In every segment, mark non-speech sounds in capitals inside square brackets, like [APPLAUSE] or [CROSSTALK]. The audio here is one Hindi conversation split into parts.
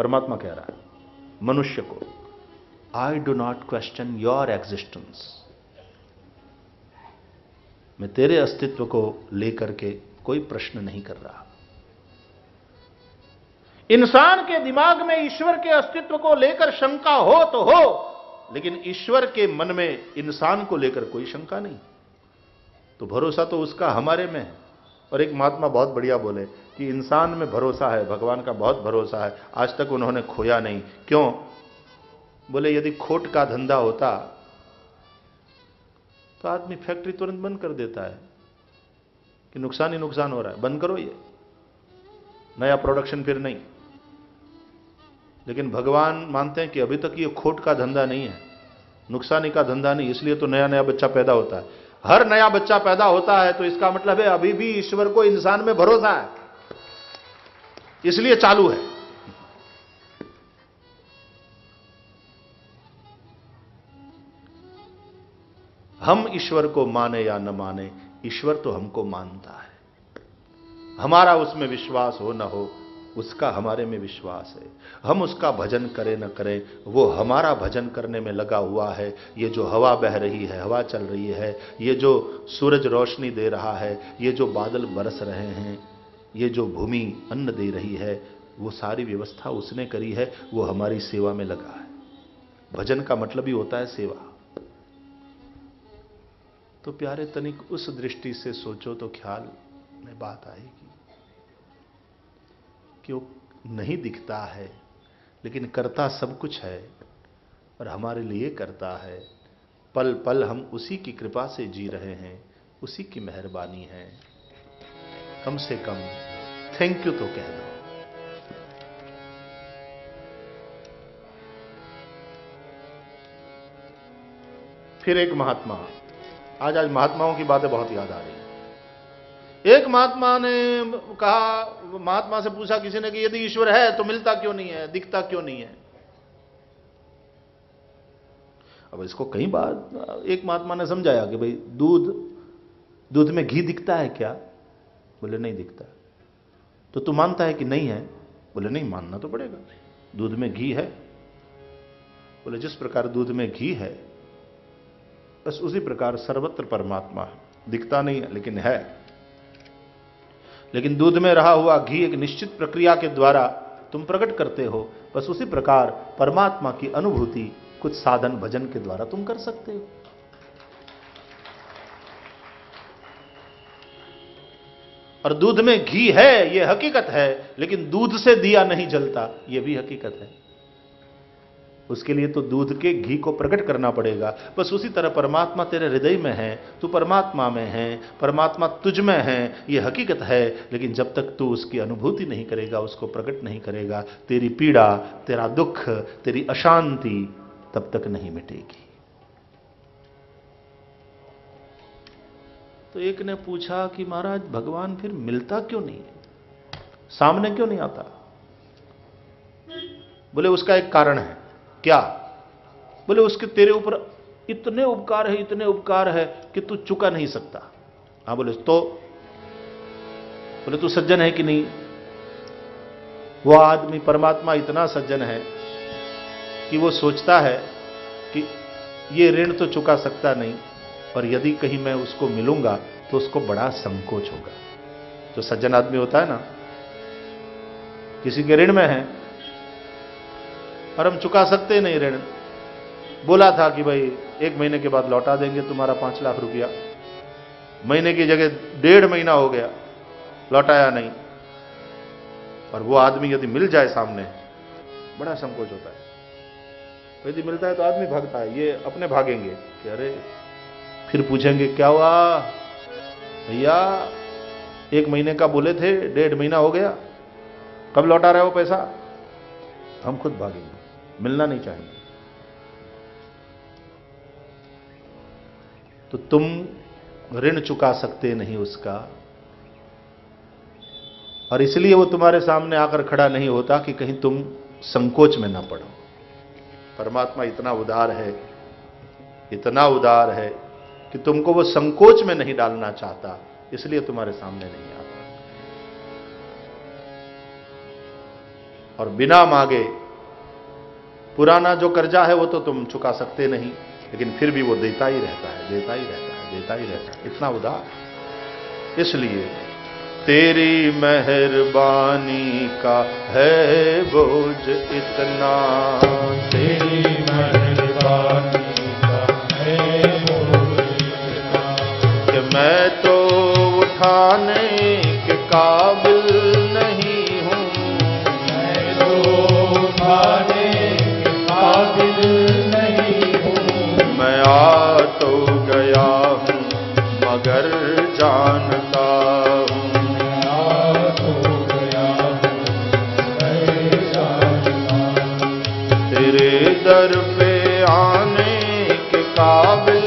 परमात्मा कह रहा है, मनुष्य को। I do not question your existence मैं तेरे अस्तित्व को लेकर के कोई प्रश्न नहीं कर रहा। इंसान के दिमाग में ईश्वर के अस्तित्व को लेकर शंका हो तो हो, लेकिन ईश्वर के मन में इंसान को लेकर कोई शंका नहीं। तो भरोसा तो उसका हमारे में है। और एक महात्मा बहुत बढ़िया बोले कि इंसान में भरोसा है, भगवान का बहुत भरोसा है, आज तक उन्होंने खोया नहीं। क्यों? बोले, यदि खोट का धंधा होता तो आदमी फैक्ट्री तुरंत बंद कर देता है कि नुकसान ही नुकसान हो रहा है। बंद करो ये। नया प्रोडक्शन फिर नहीं। लेकिन भगवान मानते हैं कि अभी तक ये खोट का धंधा नहीं है। नुकसानी का धंधा नहीं, इसलिए तो नया नया बच्चा पैदा होता है। हर नया बच्चा पैदा होता है तो इसका मतलब है अभी भी ईश्वर को इंसान में भरोसा है। इसलिए चालू है। हम ईश्वर को माने या न माने, ईश्वर तो हमको मानता है। हमारा उसमें विश्वास हो न हो उसका हमारे में विश्वास है। हम उसका भजन करें न करें, वो हमारा भजन करने में लगा हुआ है। ये जो हवा बह रही है, हवा चल रही है, ये जो सूरज रोशनी दे रहा है, ये जो बादल बरस रहे हैं, ये जो भूमि अन्न दे रही है, वो सारी व्यवस्था उसने करी है, वो हमारी सेवा में लगा है। भजन का मतलब ही होता है सेवा। तो प्यारे तनिक उस दृष्टि से सोचो तो ख्याल में बात आएगी। कि वो नहीं दिखता है, लेकिन करता सब कुछ है और हमारे लिए करता है। पल पल हम उसी की कृपा से जी रहे हैं, उसी की मेहरबानी है। कम से कम थैंक यू तो कह दो। फिर एक महात्मा, आज आज महात्माओं की बातें बहुत याद आ रही एक महात्मा ने कहा, महात्मा से पूछा किसी ने कि यदि ईश्वर है तो मिलता क्यों नहीं है, दिखता क्यों नहीं है? अब इसको कई बार एक महात्मा ने समझाया कि भाई, दूध दूध में घी दिखता है क्या? बोले, नहीं दिखता। तो तू मानता है कि नहीं है? बोले, नहीं, मानना तो पड़ेगा। दूध में घी है। बोले, जिस प्रकार दूध में घी है, बस उसी प्रकार सर्वत्र परमात्मा दिखता नहीं है, लेकिन है। लेकिन दूध में रहा हुआ घी एक निश्चित प्रक्रिया के द्वारा तुम प्रकट करते हो। बस उसी प्रकार परमात्मा की अनुभूति कुछ साधन भजन के द्वारा तुम कर सकते हो। और दूध में घी है यह हकीकत है, लेकिन दूध से दिया नहीं जलता यह भी हकीकत है। उसके लिए तो दूध के घी को प्रकट करना पड़ेगा। बस उसी तरह परमात्मा तेरे हृदय में है, तू परमात्मा में है, परमात्मा तुझ में है, ये हकीकत है। लेकिन जब तक तू उसकी अनुभूति नहीं करेगा, उसको प्रकट नहीं करेगा, तेरी पीड़ा, तेरा दुख, तेरी अशांति तब तक नहीं मिटेगी। तो एक ने पूछा कि महाराज, भगवान फिर मिलता क्यों नहीं? सामने क्यों नहीं आता? बोले, उसका एक कारण है। क्या? बोले, उसके तेरे ऊपर इतने उपकार है, इतने उपकार है कि तू चुका नहीं सकता। हाँ बोले तो? बोले, तू सज्जन है कि नहीं? वो आदमी, परमात्मा इतना सज्जन है कि वो सोचता है कि ये ऋण तो चुका सकता नहीं, और यदि कहीं मैं उसको मिलूँगा तो उसको बड़ा संकोच होगा। जो सज्जन आदमी होता है ना, किसी के ऋण में है और हम चुका सकते नहीं ऋण। बोला था कि भाई, एक महीने के बाद लौटा देंगे तुम्हारा पाँच लाख रुपया। महीने की जगह डेढ़ महीना हो गया, लौटाया नहीं। और वो आदमी यदि मिल जाए सामने, बड़ा संकोच होता है। यदि मिलता है तो आदमी भागता है, ये अपने भागेंगे कि अरे, फिर पूछेंगे, क्या हुआ? भैया, एक महीने का बोले थे, डेढ़ महीना हो गया। कब लौटा रहे हो पैसा? हम खुद भागेंगे। मिलना नहीं चाहेंगे। तो तुम ऋण चुका सकते नहीं उसका। और इसलिए वो तुम्हारे सामने आकर खड़ा नहीं होता कि कहीं तुम संकोच में ना पड़ो। परमात्मा इतना उदार है, इतना उदार है कि तुमको वो संकोच में नहीं डालना चाहता, इसलिए तुम्हारे सामने नहीं आता। और बिना मांगे पुराना जो कर्जा है वो तो तुम चुका सकते नहीं लेकिन फिर भी वो देता ही रहता है देता ही रहता है देता ही रहता है। इतना उदार। इसलिए तेरी मेहरबानी का है बोझ इतना। तेरी मेहरबानी का है बोझ इतना। कि मैं तो उठाने के काबिल तो गया हूँ मगर जानता हूँ। तेरे दर पे आने के काबिल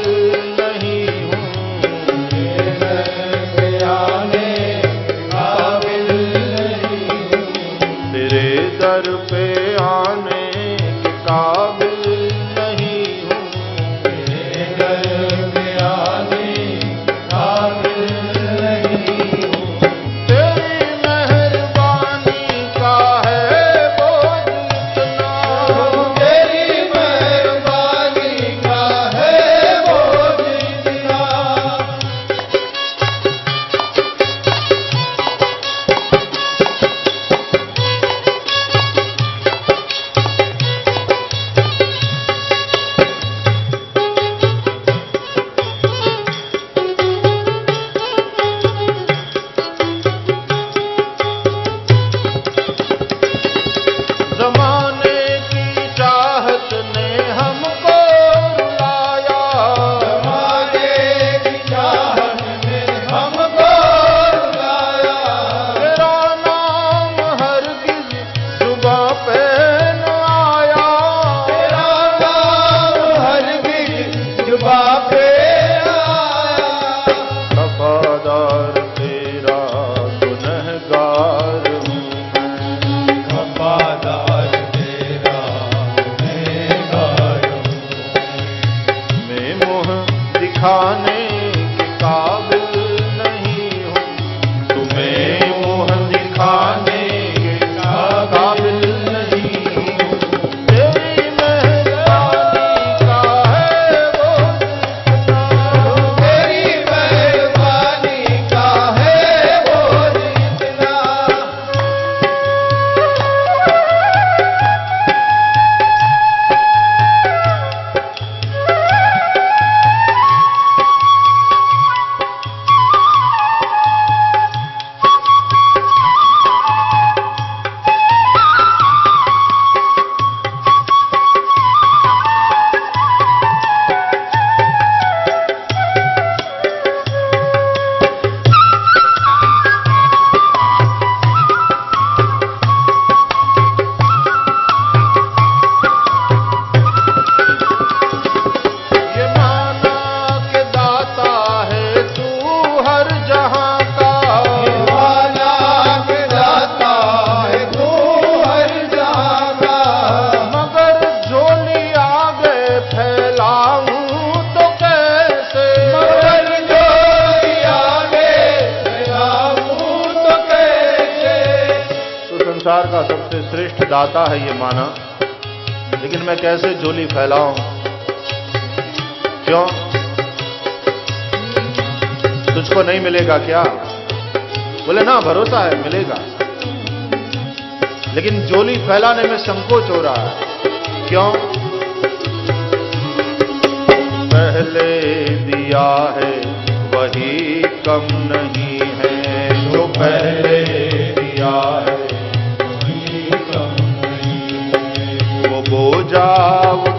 दाता है ये माना। लेकिन मैं कैसे झोली फैलाऊं? क्यों? तुझको नहीं मिलेगा क्या? बोले, ना, भरोसा है, मिलेगा। लेकिन झोली फैलाने में संकोच हो रहा है। क्यों? पहले दिया है, वही कम नहीं है जो पहले वो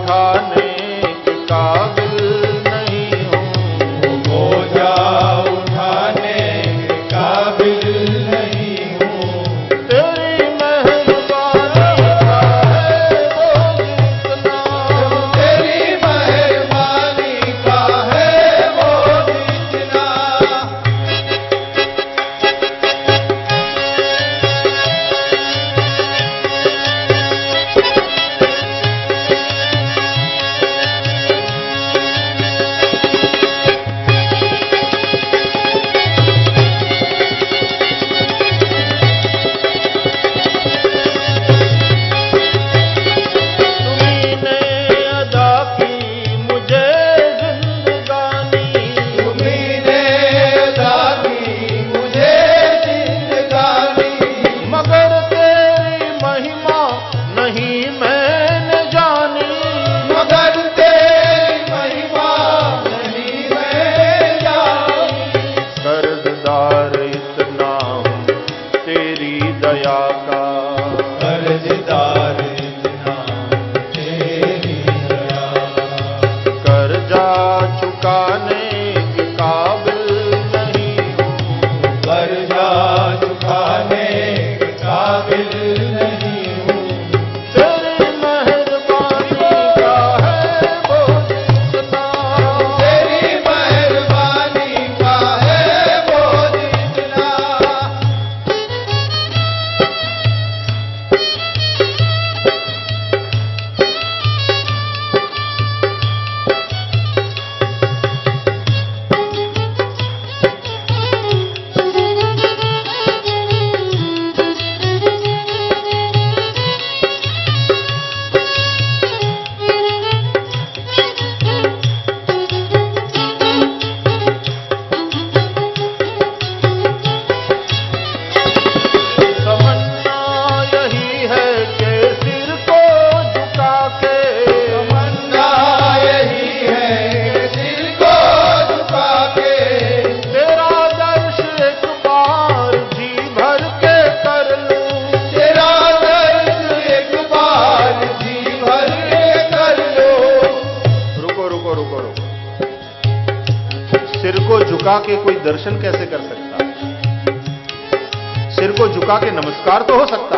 झुका के कोई दर्शन कैसे कर सकता? सिर को झुका के नमस्कार तो हो सकता।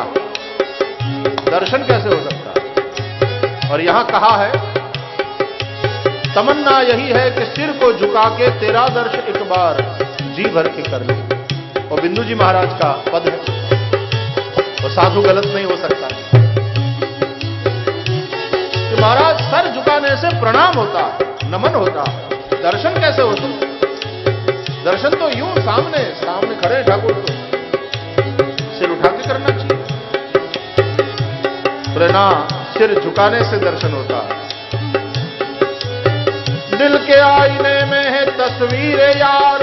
दर्शन कैसे हो सकता? और यहाँ कहा है, तमन्ना यही है कि सिर को झुका के तेरा दर्श एक बार जी भर के कर लूँ। और बिंदु जी महाराज का पद है। वो साधु गलत नहीं हो सकता। कि महाराज सर झुकाने से प्रणाम होता, नमन होता। दर्शन कैसे हो सकता? दर्शन तो यूँ सामने सामने खड़े ठाकुर तो। सिर उठा के करना चाहिए। ना सिर झुकाने से दर्शन होता है। दिल के आईने में है तस्वीर यार।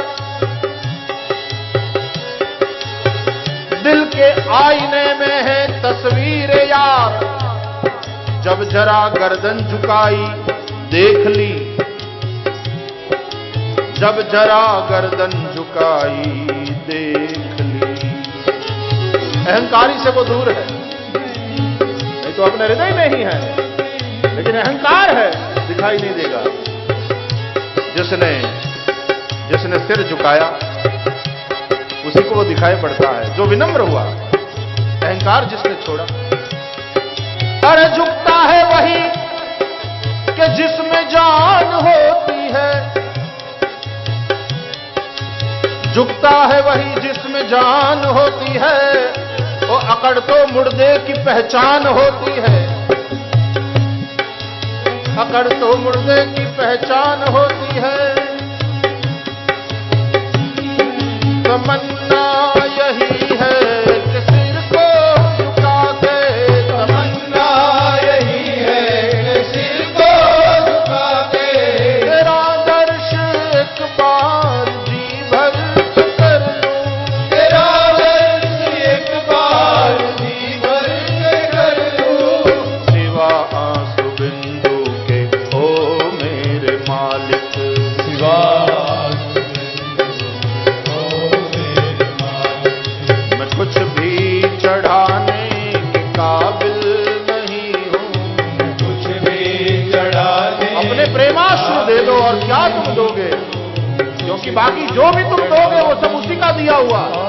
दिल के आईने में है तस्वीर यार। जब जरा गर्दन झुकाई, देख ली। जब जरा गर्दन झुकाई देख ली। अहंकारी से वो दूर है। नहीं तो अपने हृदय में ही है। लेकिन अहंकार है, दिखाई नहीं देगा। जिसने जिसने सिर झुकाया, उसी को वो दिखाई पड़ता है। जो विनम्र हुआ, अहंकार जिसने छोड़ा झुकता है वही जिसमें जान होती है, वो अकड़ तो मुर्दे की पहचान होती है। अकड़ तो मुर्दे की पहचान होती है। तमन्ना बाकी जो भी तुम दोगे वो सब उसी का दिया हुआ है।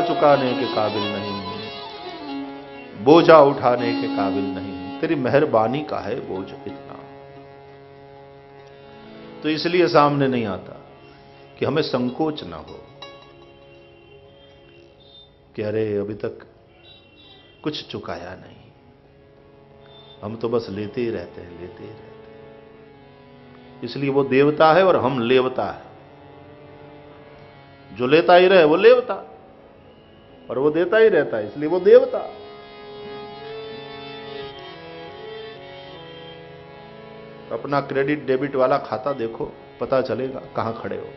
चुकाने के काबिल नहीं बोझा उठाने के काबिल नहीं तेरी मेहरबानी का है बोझ इतना। तो इसलिए सामने नहीं आता कि हमें संकोच ना हो कि अरे, अभी तक कुछ चुकाया नहीं। हम तो बस लेते ही रहते हैं, लेते ही रहते हैं। इसलिए वो देवता है और हम लेवता है। जो लेता ही रहे, वो लेवता। और वो देता ही रहता है, इसलिए वो देवता। अपना क्रेडिट डेबिट वाला खाता देखो, पता चलेगा कहाँ खड़े हो।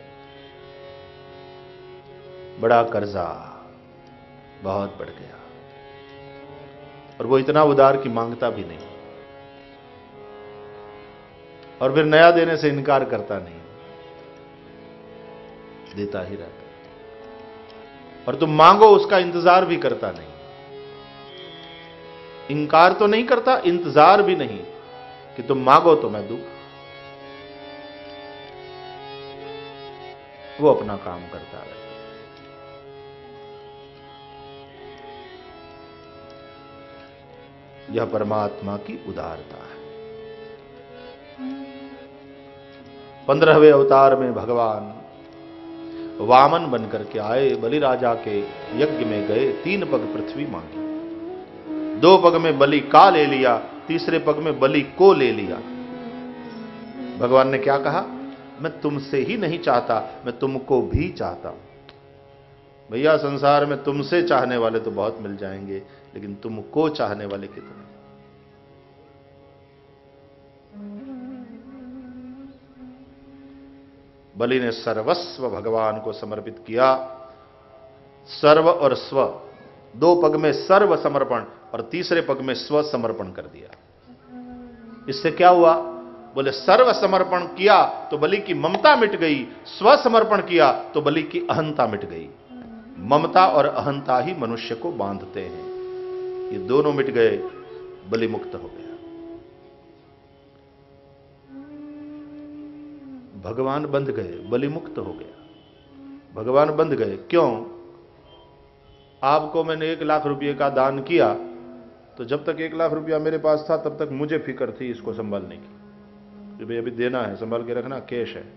बड़ा कर्जा बहुत बढ़ गया। और वो इतना उदार की माँगता भी नहीं। और फिर नया देने से इनकार करता नहीं। देता ही रहता। और तुम मांगो, उसका इंतज़ार भी करता नहीं। इनकार तो नहीं करता, इंतज़ार भी नहीं कि तुम मांगो तो मैं दू। वो अपना काम करता रहता यह परमात्मा की उदारता है। पंद्रहवें अवतार में भगवान वामन बनकर के आए, बलि राजा के यज्ञ में गए, तीन पग पृथ्वी मांगी। दो पग में बलि का ले लिया, तीसरे पग में बलि को ले लिया। भगवान ने क्या कहा? मैं तुमसे ही नहीं चाहता, मैं तुमको भी चाहता हूँ। भैया, संसार में तुमसे चाहने वाले तो बहुत मिल जाएँगे, लेकिन तुमको चाहने वाले कितने? बलि ने सर्वस्व भगवान को समर्पित किया। सर्व और स्व, दो पग में सर्व समर्पण और तीसरे पग में स्व समर्पण कर दिया। इससे क्या हुआ? बोले, सर्व समर्पण किया तो बलि की ममता मिट गई, स्व समर्पण किया तो बलि की अहंता मिट गई। ममता और अहंता ही मनुष्य को बांधते हैं। ये दोनों मिट गए, बलि मुक्त हो गया भगवान बंध गए बलि मुक्त हो गया। भगवान बंध गए, क्यों? आपको मैंने एक लाख रुपए का दान किया तो जब तक एक लाख रुपया मेरे पास था, तब तक मुझे फ़िक्र थी इसको संभालने की। कि भाई अभी देना है, संभाल के रखना, कैश है।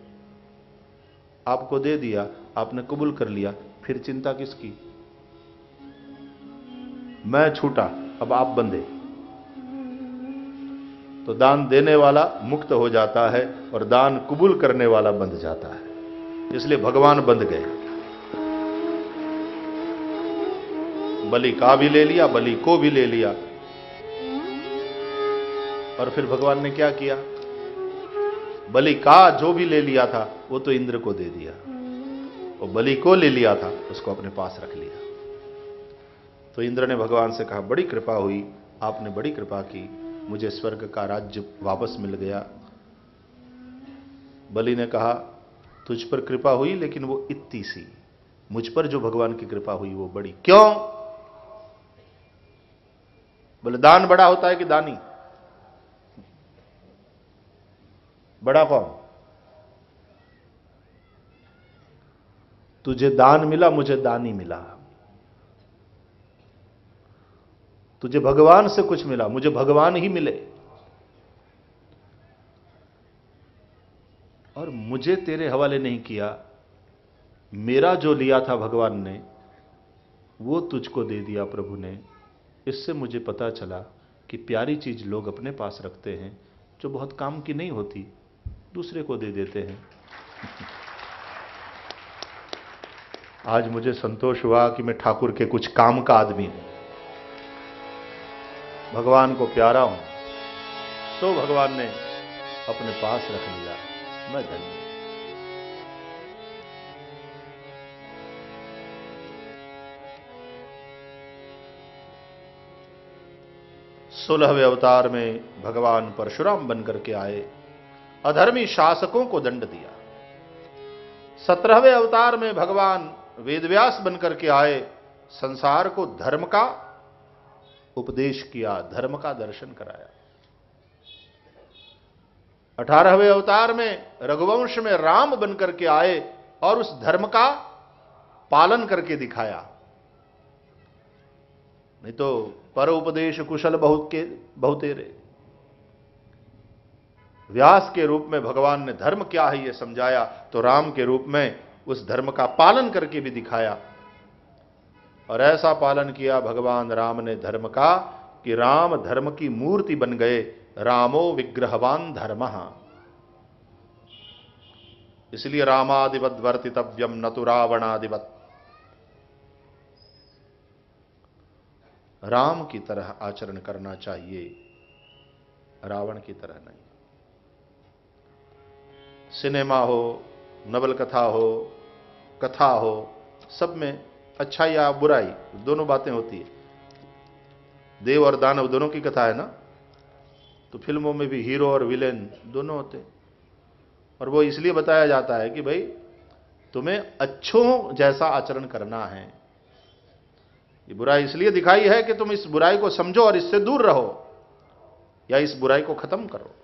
आपको दे दिया, आपने कबूल कर लिया, फिर चिंता किसकी? मैं छूटा, अब आप बंधे। तो दान देने वाला मुक्त हो जाता है और दान कबूल करने वाला बंध जाता है। इसलिए भगवान बंध गए। बलि का भी ले लिया, बलि को भी ले लिया। और फिर भगवान ने क्या किया? बलि का जो भी ले लिया था, वो तो इंद्र को दे दिया। और बलि को ले लिया था, उसको अपने पास रख लिया। तो इंद्र ने भगवान से कहा, बड़ी कृपा हुई, आपने बड़ी कृपा की। मुझे स्वर्ग का राज्य वापस मिल गया। बलि ने कहा, तुझ पर कृपा हुई, लेकिन वो इतनी सी। मुझ पर जो भगवान की कृपा हुई, वो बड़ी। क्यों? बोले, दान बड़ा होता है कि दानी? बड़ा कौन? तुझे दान मिला, मुझे दानी मिला। तुझे भगवान से कुछ मिला, मुझे भगवान ही मिले। और मुझे तेरे हवाले नहीं किया, मेरा जो लिया था भगवान ने, वो तुझको दे दिया प्रभु ने। इससे मुझे पता चला कि प्यारी चीज़ लोग अपने पास रखते हैं, जो बहुत काम की नहीं होती, दूसरे को दे देते हैं। [LAUGHS] आज मुझे संतोष हुआ कि मैं ठाकुर के कुछ काम का आदमी हूँ। भगवान को प्यारा हूँ सो भगवान ने अपने पास रख लिया। मैं धन्य सोलहवें अवतार में भगवान परशुराम बनकर के आए, अधर्मी शासकों को दंड दिया। सत्रहवें अवतार में भगवान वेदव्यास बनकर के आए, संसार को धर्म का उपदेश किया, धर्म का दर्शन कराया। अठारहवें अवतार में रघुवंश में राम बनकर के आए और उस धर्म का पालन करके दिखाया। नहीं तो पर उपदेश कुशल बहुत के बहुतेरे व्यास के रूप में भगवान ने धर्म क्या है यह समझाया तो राम के रूप में उस धर्म का पालन करके भी दिखाया। और ऐसा पालन किया भगवान राम ने धर्म का कि राम धर्म की मूर्ति बन गए। रामो विग्रहवान धर्म। इसलिए रामादिवत वर्तितव्यम न तो रावणादिवत राम की तरह आचरण करना चाहिए। रावण की तरह नहीं। सिनेमा हो नवल कथा हो कथा हो, सब में अच्छा या बुराई, दोनों बातें होती है। देव और दानव दोनों की कथा है ना? तो फ़िल्मों में भी हीरो और विलेन दोनों होते हैं। और वो इसलिए बताया जाता है कि भाई, तुम्हें अच्छों जैसा आचरण करना है। ये बुराई इसलिए दिखाई है कि तुम इस बुराई को समझो और इससे दूर रहो या इस बुराई को खत्म करो।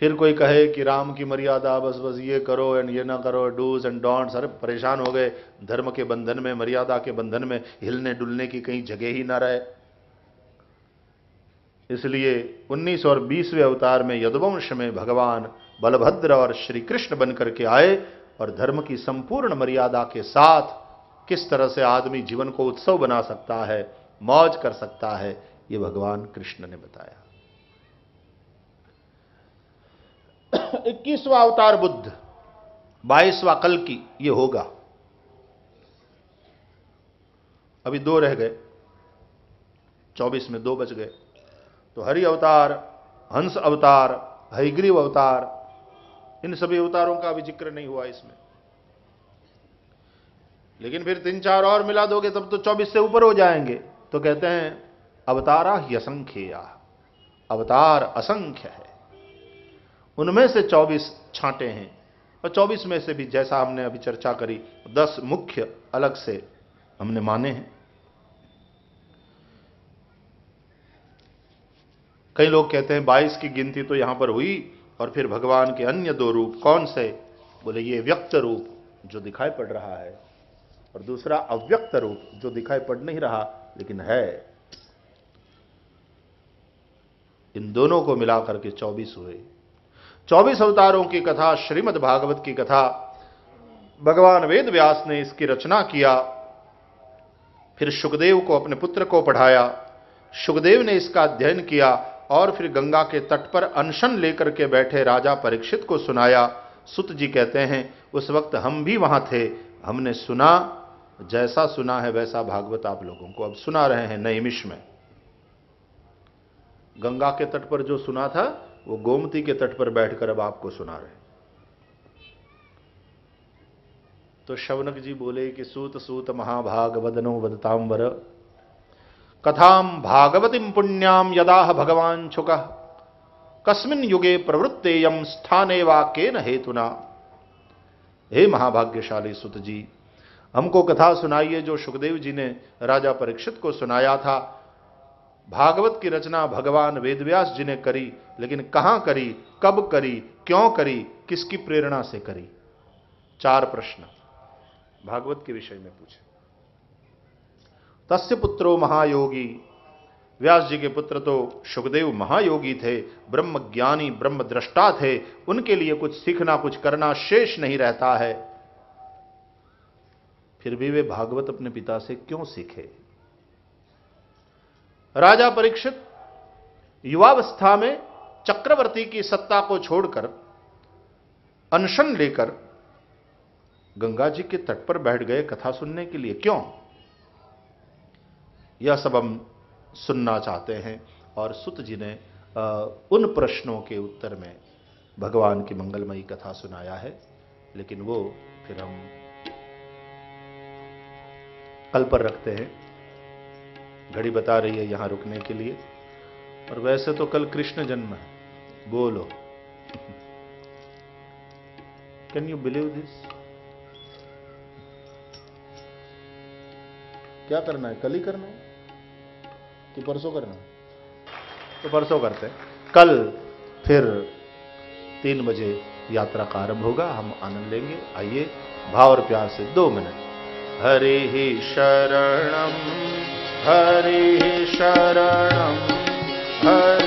फिर कोई कहे कि राम की मर्यादा, बस बस ये करो एंड ये ना करो डूज एंड डोंट्स अरे परेशान हो गए। धर्म के बंधन में, मर्यादा के बंधन में हिलने डुलने की कहीं जगह ही ना रहे। इसलिए 19 और 20वें अवतार में यदुवंश में भगवान बलभद्र और श्री कृष्ण बनकर के आए और धर्म की संपूर्ण मर्यादा के साथ किस तरह से आदमी जीवन को उत्सव बना सकता है, मौज कर सकता है, ये भगवान कृष्ण ने बताया। इक्कीसवा अवतार बुद्ध, बाईसवा कल की ये होगा। अभी दो रह गए, चौबीस में दो बच गए। तो हरि अवतार, हंस अवतार, हरिग्रीव अवतार, इन सभी अवतारों का भी ज़िक्र नहीं हुआ इसमें। लेकिन फिर तीन चार और मिला दोगे, तब तो चौबीस से ऊपर हो जाएँगे। तो कहते हैं, अवतारा ही असंख्य अवतार असंख्य है। उनमें से 24 छांटे हैं और 24 में से भी जैसा हमने अभी चर्चा करी 10 मुख्य अलग से हमने माने हैं। कई लोग कहते हैं 22 की गिनती तो यहाँ पर हुई और फिर भगवान के अन्य दो रूप कौन से? बोले, ये व्यक्त रूप जो दिखाई पड़ रहा है और दूसरा अव्यक्त रूप जो दिखाई पड़ नहीं रहा, लेकिन है। इन दोनों को मिलाकर के 24 हुए। चौबीस अवतारों की कथा, श्रीमद् भागवत की कथा, भगवान वेद व्यास ने इसकी रचना किया। फिर सुखदेव को अपने पुत्र को पढ़ाया। सुखदेव ने इसका अध्ययन किया और फिर गंगा के तट पर अनशन लेकर के बैठे राजा परीक्षित को सुनाया। सुत जी कहते हैं, उस वक्त हम भी वहाँ थे। हमने सुना, जैसा सुना है वैसा भागवत आप लोगों को अब सुना रहे हैं नईमिश में। गंगा के तट पर जो सुना था वो गोमती के तट पर बैठकर अब आपको सुना रहे तो शवनक जी बोले कि सूत सूत महाभाग वदनो वदतांबर। कथाम भागवतीम पुण्याम यदा भगवान छुक कस्मिन युगे प्रवृत्ते यम स्थाने वा के न हेतुना। हे महाभाग्यशाली सुत जी, हमको कथा सुनाइए जो सुखदेव जी ने राजा परीक्षित को सुनाया था। भागवत की रचना भगवान वेदव्यास जी ने करी, लेकिन कहाँ करी, कब करी, क्यों करी, किसकी प्रेरणा से करी? चार प्रश्न। भागवत के विषय में पूछे। तस्य पुत्रो महायोगी। व्यास जी के पुत्र तो सुखदेव महायोगी थे ब्रह्म ज्ञानी ब्रह्म दृष्टा थे, उनके लिए कुछ सीखना, कुछ करना शेष नहीं रहता है। फिर भी वे भागवत अपने पिता से क्यों सीखे? राजा परीक्षित युवावस्था में चक्रवर्ती की सत्ता को छोड़कर अनशन लेकर गंगा जी के तट पर बैठ गए कथा सुनने के लिए। क्यों? यह सब हम सुनना चाहते हैं और सुत जी ने उन प्रश्नों के उत्तर में भगवान की मंगलमयी कथा सुनाया है, लेकिन वो फिर हम कल पर रखते हैं। घड़ी बता रही है यहाँ रुकने के लिए। और वैसे तो कल कृष्ण जन्म है। बोलो। कैन यू बिलीव दिस क्या करना है? कल ही करना है? कि परसों करना है? तो परसों करते हैं। कल फिर तीन बजे यात्रा का आरंभ होगा। हम आनंद लेंगे। आइए। भाव और प्यार से दो मिनट। हरे ही शरणम। हरि शरण हरि